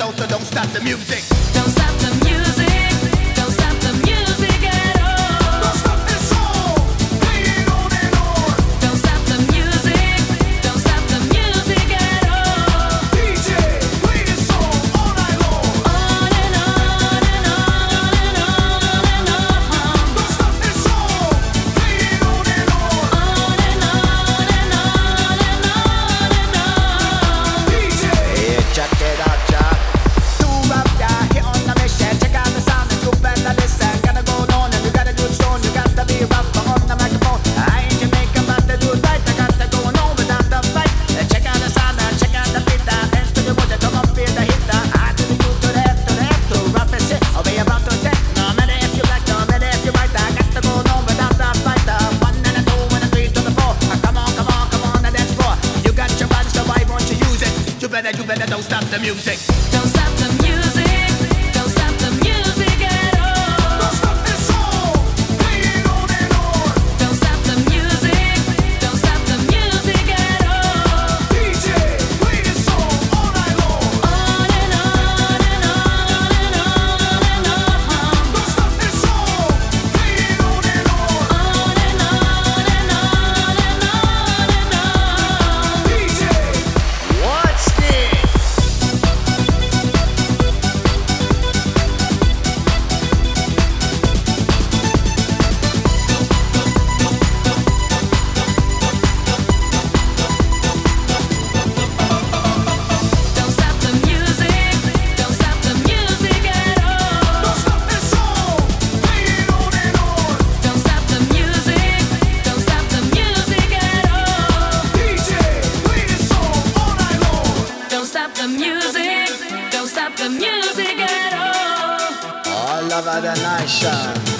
so don't stop the music. Don't better, you better don't stop the music. Don't stop the music at all. Oh, all over the nation.